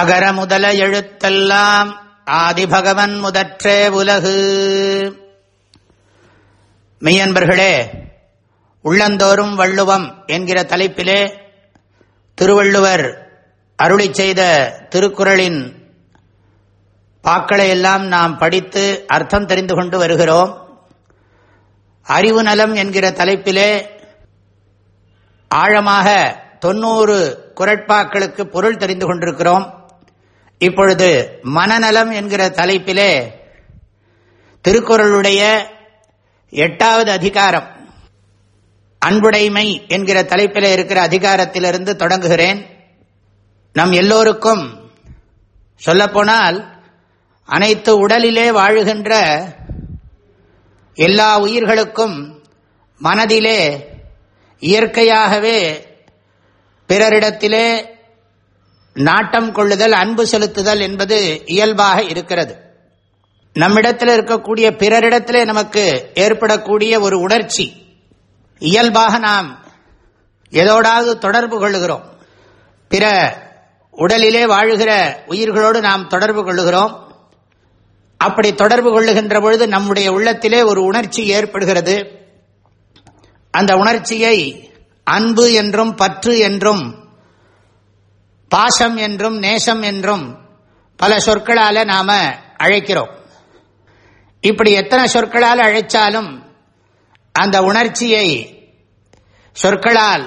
அகர முதல எழுத்தெல்லாம் ஆதிபகவன் முதற்றே உலகு. மெய்யன்பர்களே உள்ளந்தோறும் வள்ளுவம் என்கிற தலைப்பிலே திருவள்ளுவர் அருளி செய்த திருக்குறளின் பாக்களை எல்லாம் நாம் படித்து அர்த்தம் தெரிந்து கொண்டு வருகிறோம். அறிவு நலம் என்கிற தலைப்பிலே ஆழமாக தொன்னூறு குரட்பாக்களுக்கு பொருள் தெரிந்து கொண்டிருக்கிறோம். இப்பொழுது மனநலம் என்கிற தலைப்பிலே திருக்குறளுடைய எட்டாவது அதிகாரம். அன்புடைமை என்கிற தலைப்பில் இருக்கிற அதிகாரத்திலிருந்து தொடங்குகிறேன். நம் எல்லோருக்கும் சொல்லப்போனால் அனைத்து உடலிலே வாழுகின்ற எல்லா உயிர்களுக்கும் மனதிலே இயற்கையாகவே பிறரிடத்திலே நாட்டம் கொள்ளுதல் அன்பு செலுத்துதல் என்பது இயல்பாக இருக்கிறது. நம்மிடத்தில் இருக்கக்கூடிய பிறரிடத்திலே நமக்கு ஏற்படக்கூடிய ஒரு உணர்ச்சி. இயல்பாக நாம் எதோடாவது தொடர்பு கொள்ளுகிறோம். பிற உடலிலே வாழுகிற உயிர்களோடு நாம் தொடர்பு கொள்ளுகிறோம். அப்படி தொடர்பு கொள்ளுகின்ற பொழுது நம்முடைய உள்ளத்திலே ஒரு உணர்ச்சி ஏற்படுகிறது. அந்த உணர்ச்சியை அன்பு என்றும் பற்று என்றும் பாசம் என்றும் நேசம் என்றும் பல சொற்களால் நாம் அழைக்கிறோம். இப்படி எத்தனை சொற்களால் அழைச்சாலும் அந்த உணர்ச்சியை சொற்களால்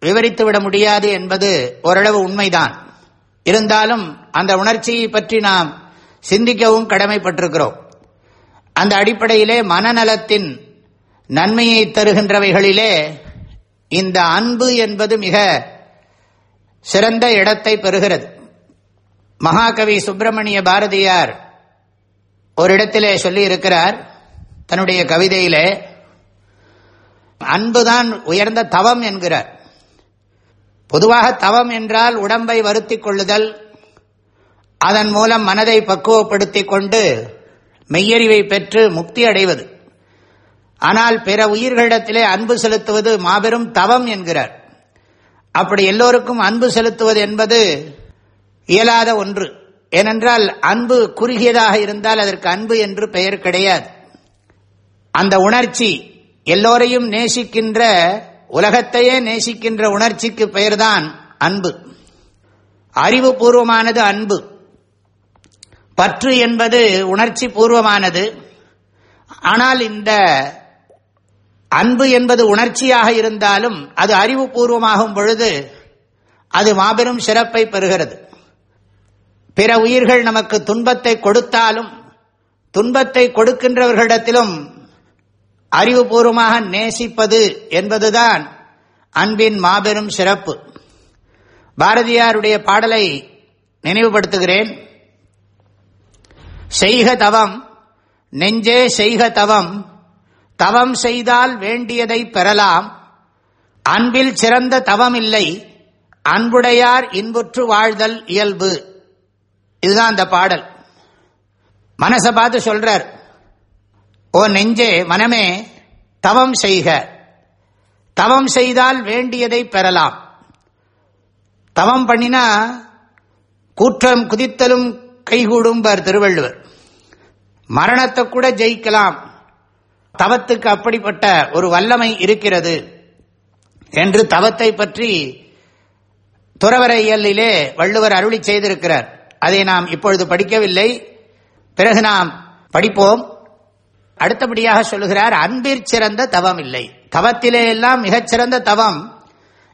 விவரித்து விட முடியாது என்பது ஓரளவு உண்மைதான். இருந்தாலும் அந்த உணர்ச்சியை பற்றி நாம் சிந்திக்கவும் கடமைப்பட்டிருக்கிறோம். அந்த அடிப்படையிலே மனநலத்தின் நன்மையை தருகின்றவைகளிலே இந்த அன்பு என்பது மிக சிறந்த இடத்தை பெறுகிறது. மகாகவி சுப்பிரமணிய பாரதியார் ஒரு இடத்திலே சொல்லி இருக்கிறார் தன்னுடைய கவிதையிலே அன்புதான் உயர்ந்த தவம் என்கிறார். பொதுவாக தவம் என்றால் உடம்பை வருத்திக் கொள்ளுதல் அதன் மூலம் மனதை பக்குவப்படுத்திக் கொண்டு மெய்யறிவை பெற்று முக்தி அடைவது. ஆனால் பிற உயிர்களிடத்திலே அன்பு செலுத்துவது மாபெரும் தவம் என்கிறார். அப்படி எல்லோருக்கும் அன்பு செலுத்துவது என்பது இயலாத ஒன்று. ஏனென்றால் அன்பு குறுகியதாக இருந்தால் அதற்கு அன்பு என்று பெயர் கிடையாது. அந்த உணர்ச்சி எல்லோரையும் நேசிக்கின்ற உலகத்தையே நேசிக்கின்ற உணர்ச்சிக்கு பெயர்தான் அன்பு. அறிவுபூர்வமானது அன்பு. பற்று என்பது உணர்ச்சி பூர்வமானது ஆனால் இந்த அன்பு என்பது உணர்ச்சியாக இருந்தாலும் அது அறிவுபூர்வமாகும் பொழுது அது மாபெரும் சிறப்பை பெறுகிறது. பிற உயிர்கள் நமக்கு துன்பத்தை கொடுத்தாலும் துன்பத்தை கொடுக்கின்றவர்களிடத்திலும் அறிவுபூர்வமாக நேசிப்பது என்பதுதான் அன்பின் மாபெரும் சிறப்பு. பாரதியாருடைய பாடலை நினைவுபடுத்துகிறேன். செய்க தவம் நெஞ்சே செய்க தவம் தவம் செய்தால் வேண்டியதை பெறலாம். அன்பில் சிறந்த தவம் இல்லை அன்புடையார் இன்புற்று வாழ்தல் இயல்பு. இதுதான் அந்த பாடல். மனசை பார்த்து சொல்றார் ஓ நெஞ்சே மனமே தவம் செய்க. தவம் செய்தால் வேண்டியதை பெறலாம். தவம் பண்ணினா கூற்றம் குதித்தலும் கைகூடும்பர் திருவள்ளுவர். மரணத்தை கூட ஜெயிக்கலாம். தவத்துக்கு அப்படிப்பட்ட ஒரு வல்லமை இருக்கிறது என்று தவத்தை பற்றி துறவரையலிலே வள்ளுவர் அருளி செய்திருக்கிறார். அதை நாம் இப்பொழுது படிக்கவில்லை. பிறகு நாம் படிப்போம். அடுத்தபடியாக சொல்லுகிறார் அன்பிற் சிறந்த தவம் இல்லை. தவத்திலே எல்லாம் மிகச்சிறந்த தவம்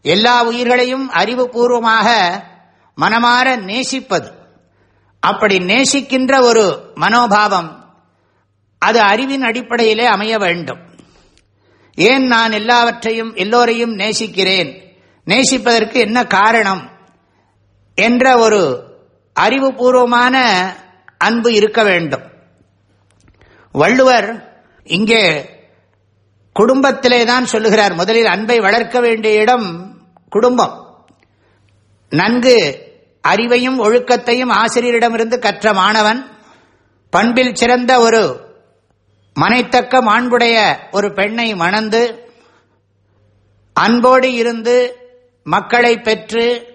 எல்லா உயிர்களையும் அறிவுபூர்வமாக மனமாற நேசிப்பது. அப்படி நேசிக்கின்ற ஒரு மனோபாவம் அது அறிவின் அடிப்படையிலே அமைய வேண்டும். ஏன் நான் எல்லாவற்றையும் எல்லோரையும் நேசிக்கிறேன்? நேசிப்பதற்கு என்ன காரணம்? என்ற ஒரு அறிவுபூர்வமான அன்பு இருக்க வேண்டும். வள்ளுவர் இங்கே குடும்பத்திலே தான் சொல்லுகிறார் முதலில் அன்பை வளர்க்க வேண்டிய இடம் குடும்பம். நன்கு அறிவையும் ஒழுக்கத்தையும் ஆசிரியரிடமிருந்து கற்ற மாணவன் பண்பில் சிறந்த ஒரு மனைத்தக்க மாண்புடைய ஒரு பெண்ணை மணந்து அன்போடு இருந்து மக்களை பெற்று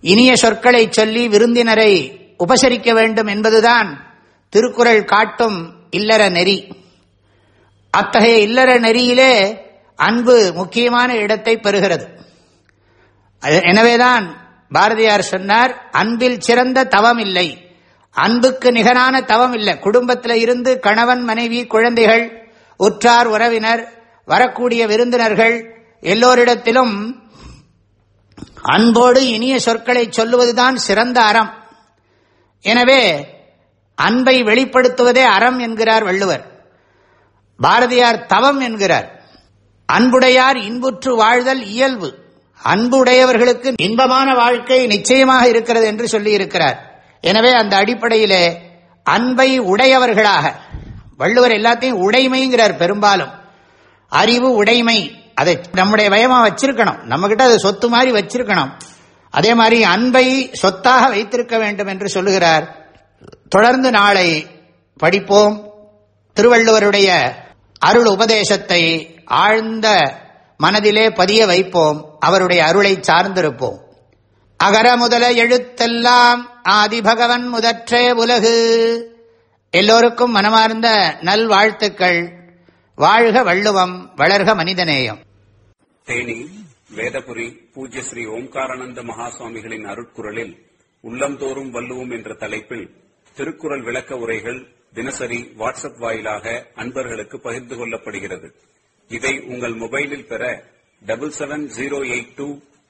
இனிய சொற்களை சொல்லி விருந்தினரை உபசரிக்க வேண்டும் என்பதுதான் திருக்குறள் காட்டும் இல்லற நெறி. அத்தகைய இல்லற நெறியிலே அன்பு முக்கியமான இடத்தை பெறுகிறது. எனவேதான் பாரதியார் சொன்னார் அன்பில் சிறந்த தவம் இல்லை அன்புக்கு நிகரான தவம் இல்லை. குடும்பத்தில் இருந்து கணவன் மனைவி குழந்தைகள் உற்றார் உறவினர் வரக்கூடிய விருந்தினர்கள் எல்லோரிடத்திலும் அன்போடு இனிய சொற்களை சொல்லுவதுதான் சிறந்த அறம். எனவே அன்பை வெளிப்படுத்துவதே அறம் என்கிறார் வள்ளுவர். பாரதியார் தவம் என்கிறார். அன்புடையார் இன்புற்று வாழ்தல் இயல்பு. அன்புடையவர்களுக்கு இன்பமான வாழ்க்கை நிச்சயமாக இருக்கிறது என்று சொல்லியிருக்கிறார். எனவே அந்த அடிப்படையிலே அன்பை உடையவர்களாக வள்ளுவர் எல்லாத்தையும் உடைமைங்கிறார் பெரும்பாலும். அறிவு உடைமை அதை நம்முடைய பயமா வச்சிருக்கணும். நம்ம கிட்ட அது சொத்து மாதிரி வச்சிருக்கணும். அதே மாதிரி அன்பை சொத்தாக வைத்திருக்க வேண்டும் என்று சொல்லுகிறார். தொடர்ந்து நாளை படிப்போம். திருவள்ளுவருடைய அருள் உபதேசத்தை ஆழ்ந்த மனதிலே பதிய வைப்போம். அவருடைய அருளை சார்ந்திருப்போம். அகர முதல எழுத்தெல்லாம் ஆதிபகவன் முதற்றே உலகு. எல்லோருக்கும் மனமார்ந்த நல்வாழ்த்துக்கள். வாழ்க வள்ளுவம் வளர்க மனிதநேயம். தேனி வேதபுரி பூஜ்ய ஸ்ரீ ஓம்காரானந்த மகாசுவாமிகளின் அருட்குரலில் உள்ளந்தோறும் வள்ளுவோம் என்ற தலைப்பில் திருக்குறள் விளக்க உரைகள் தினசரி வாட்ஸ்அப் வாயிலாக அன்பர்களுக்கு பகிர்ந்து கொள்ளப்படுகிறது. இதை உங்கள் மொபைலில் பெற double seven zero eight two